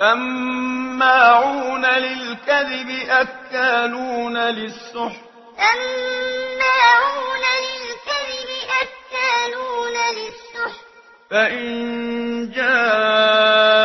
سماعون للكذب أكالون للسحر سماعون للكذب أكالون للسح فإن جاءوك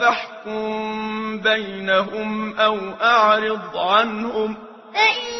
فاحكم بينهم أو أعرض عنهم فإن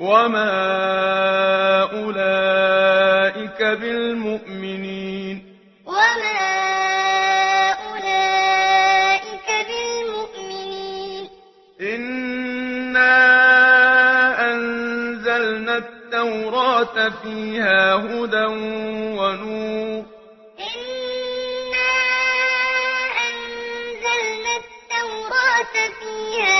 وما أولئك بالمؤمنين وما أولئك بالمؤمنين إنا أنزلنا التوراة فيها هدى ونور إنا أنزلنا التوراة فيها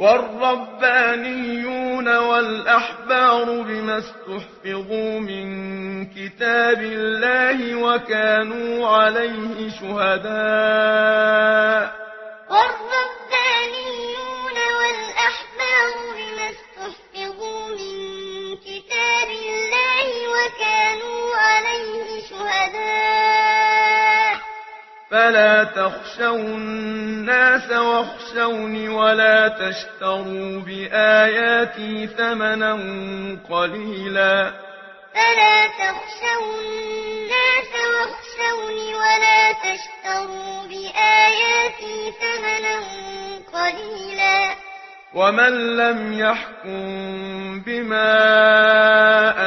والربانيون والأحبار بما استحفظوا من كتاب الله وكانوا عليه شهداء فلا تخشوا الناس واخشوني ولا تشتروا بآياتي ثمنا قليلا. فلا تخشوا الناس واخشوني ولا تشتروا بآياتي ثمنا قليلا. ومن لم يحكم بما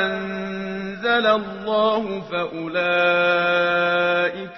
أنزل الله فأولئك